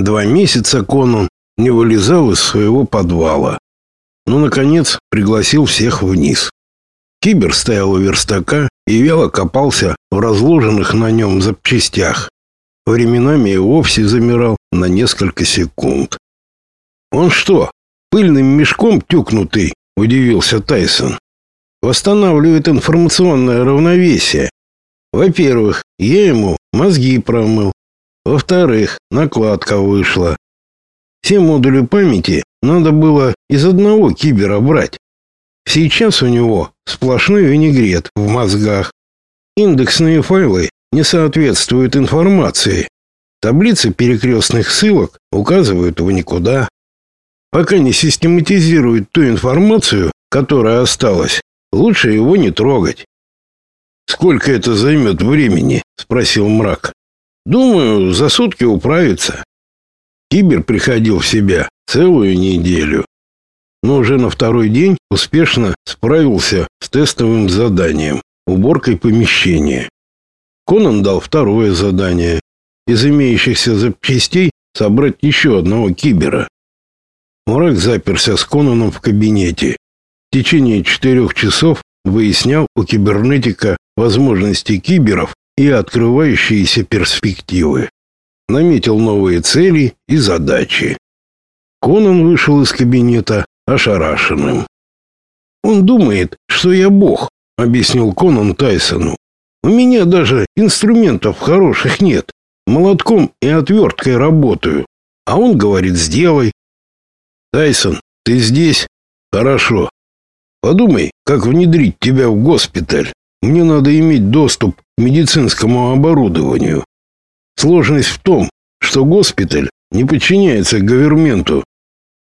Два месяца Конан не вылезал из своего подвала. Но, наконец, пригласил всех вниз. Кибер стоял у верстака и вяло копался в разложенных на нем запчастях. Временами и вовсе замирал на несколько секунд. «Он что, пыльным мешком тюкнутый?» – удивился Тайсон. «Восстанавливает информационное равновесие. Во-первых, я ему мозги промыл. Во-вторых, накладка вышла. Все модули памяти надо было из одного кибера брать. Сейчас у него сплошной винегрет в мозгах. Индексные файлы не соответствуют информации. Таблицы перекрестных ссылок указывают в никуда. Пока не систематизирует ту информацию, которая осталась, лучше его не трогать. Сколько это займет времени? спросил Мрак. Думаю, за сутки управится. Кибер приходил в себя целую неделю, но уже на второй день успешно справился с тестовым заданием уборкой помещения. Конан дал второе задание из имеющихся запчастей собрать еще одного кибера. Мрак заперся с Конаном в кабинете. В течение четырех часов выяснял у кибернетика возможности киберов и открывающиеся перспективы. Наметил новые цели и задачи. Конан вышел из кабинета ошарашенным. «Он думает, что я бог», — объяснил Конан Тайсону. «У меня даже инструментов хороших нет. Молотком и отверткой работаю. А он говорит, сделай». «Тайсон, ты здесь?» «Хорошо. Подумай, как внедрить тебя в госпиталь. Мне надо иметь доступ к медицинскому оборудованию. Сложность в том, что госпиталь не подчиняется говерменту.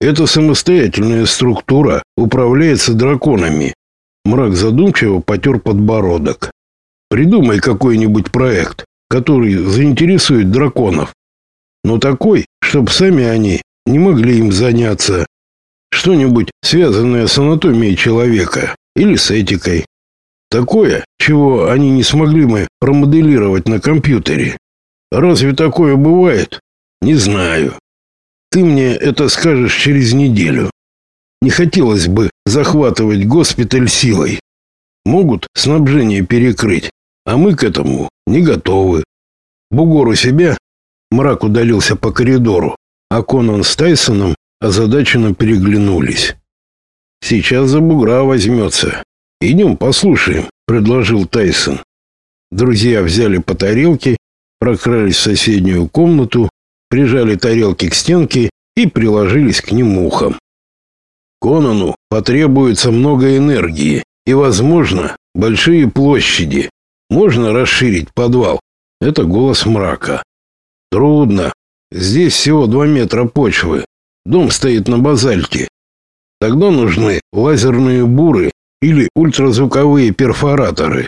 Это самостоятельная структура, управляется драконами. Мрак задумчиво потер подбородок. Придумай какой-нибудь проект, который заинтересует драконов. Но такой, чтобы сами они не могли им заняться. Что-нибудь связанное с анатомией человека или с этикой. Такое, чего они не смогли бы промоделировать на компьютере. Разве такое бывает? Не знаю. Ты мне это скажешь через неделю. Не хотелось бы захватывать госпиталь силой. Могут снабжение перекрыть, а мы к этому не готовы. Бугор у себя, мрак удалился по коридору, а Конан с Тайсоном озадаченно переглянулись. Сейчас за бугра возьмется. Идем послушаем, предложил Тайсон. Друзья взяли по тарелке, прокрались в соседнюю комнату, прижали тарелки к стенке и приложились к ним ухом. Конану потребуется много энергии и, возможно, большие площади. Можно расширить подвал. Это голос мрака. Трудно. Здесь всего два метра почвы. Дом стоит на базальте. Тогда нужны лазерные буры или ультразвуковые перфораторы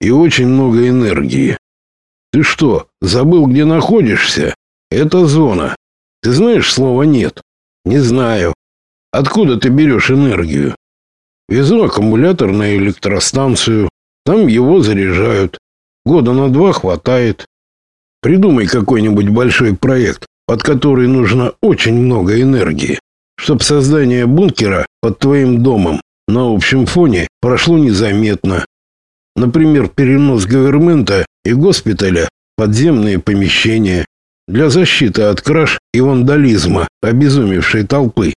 и очень много энергии. Ты что, забыл, где находишься? Это зона. Ты знаешь слово «нет»? Не знаю. Откуда ты берешь энергию? Везу аккумулятор на электростанцию. Там его заряжают. Года на два хватает. Придумай какой-нибудь большой проект, под который нужно очень много энергии, чтобы создание бункера под твоим домом на общем фоне прошло незаметно. Например, перенос говермента и госпиталя в подземные помещения для защиты от краж и вандализма обезумевшей толпы.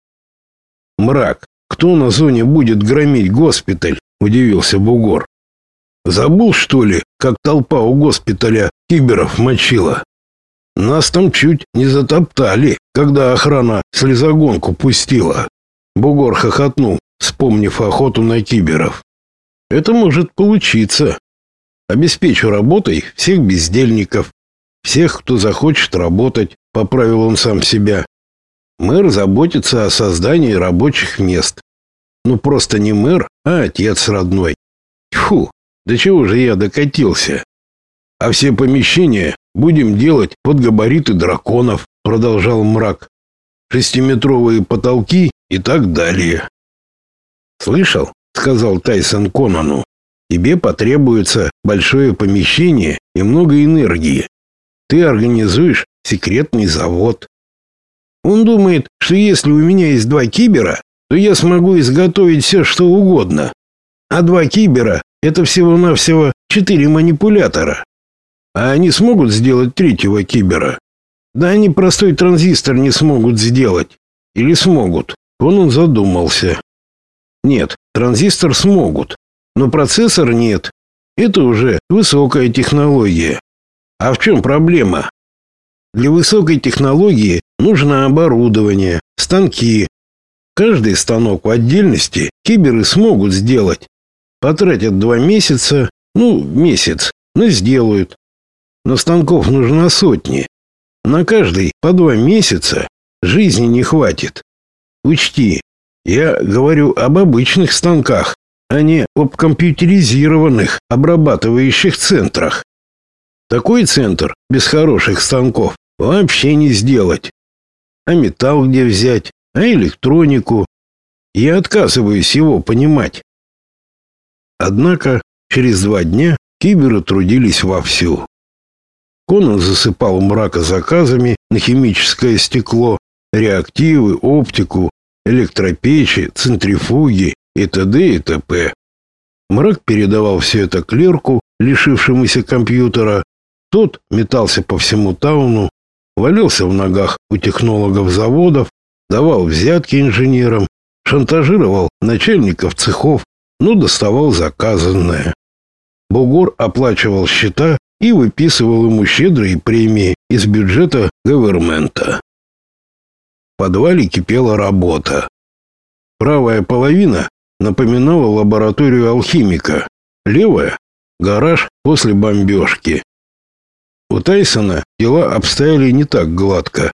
Мрак. Кто на зоне будет громить госпиталь? удивился Бугор. Забыл, что ли, как толпа у госпиталя киберов мочила? Нас там чуть не затоптали, когда охрана слезогонку пустила. Бугор хохотнул вспомнив охоту на киберов. Это может получиться. Обеспечу работой всех бездельников, всех, кто захочет работать, поправил он сам себя. Мэр заботится о создании рабочих мест. Ну просто не мэр, а отец родной. Фу, до чего же я докатился? А все помещения будем делать под габариты драконов, продолжал мрак. Шестиметровые потолки и так далее. «Слышал?» — сказал Тайсон Конану. «Тебе потребуется большое помещение и много энергии. Ты организуешь секретный завод. Он думает, что если у меня есть два кибера, то я смогу изготовить все, что угодно. А два кибера — это всего-навсего четыре манипулятора. А они смогут сделать третьего кибера? Да они простой транзистор не смогут сделать. Или смогут? Он он задумался. Нет, транзистор смогут, но процессор нет. Это уже высокая технология. А в чем проблема? Для высокой технологии нужно оборудование, станки. Каждый станок в отдельности киберы смогут сделать. Потратят два месяца, ну, месяц, но сделают. Но станков нужно сотни. На каждый по два месяца жизни не хватит. Учти, я говорю об обычных станках, а не об компьютеризированных обрабатывающих центрах. Такой центр без хороших станков вообще не сделать. А металл где взять, а электронику? Я отказываюсь его понимать. Однако через два дня киберы трудились вовсю. Конан засыпал мрака заказами на химическое стекло, реактивы, оптику, электропечи, центрифуги и т.д. и т.п. Мрак передавал все это клерку, лишившемуся компьютера. Тот метался по всему тауну, валился в ногах у технологов заводов, давал взятки инженерам, шантажировал начальников цехов, но доставал заказанное. Бугор оплачивал счета и выписывал ему щедрые премии из бюджета говермента. Подвале кипела работа. Правая половина напоминала лабораторию алхимика, левая — гараж после бомбежки. У Тайсона дела обстояли не так гладко.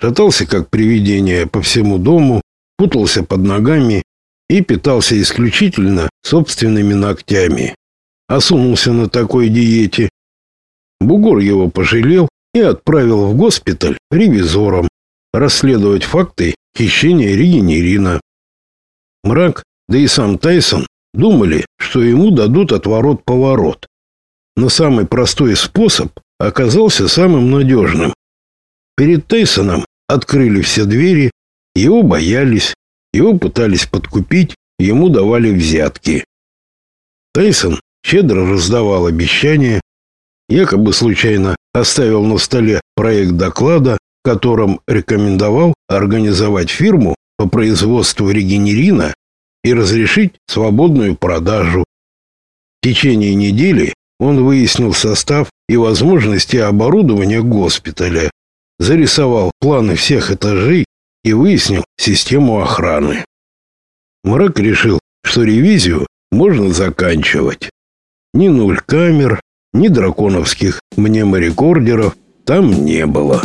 Шатался как привидение по всему дому, путался под ногами и питался исключительно собственными ногтями. Осунулся на такой диете. Бугор его пожалел и отправил в госпиталь ревизором расследовать факты хищения регенерина. Мрак, да и сам Тайсон думали, что ему дадут отворот-поворот. Но самый простой способ оказался самым надежным. Перед Тайсоном открыли все двери, его боялись, его пытались подкупить, ему давали взятки. Тайсон щедро раздавал обещания, якобы случайно оставил на столе проект доклада, котором рекомендовал организовать фирму по производству регенерина и разрешить свободную продажу. В течение недели он выяснил состав и возможности оборудования госпиталя, зарисовал планы всех этажей и выяснил систему охраны. Мрак решил, что ревизию можно заканчивать. Ни нуль камер, ни драконовских мнеморекордеров там не было.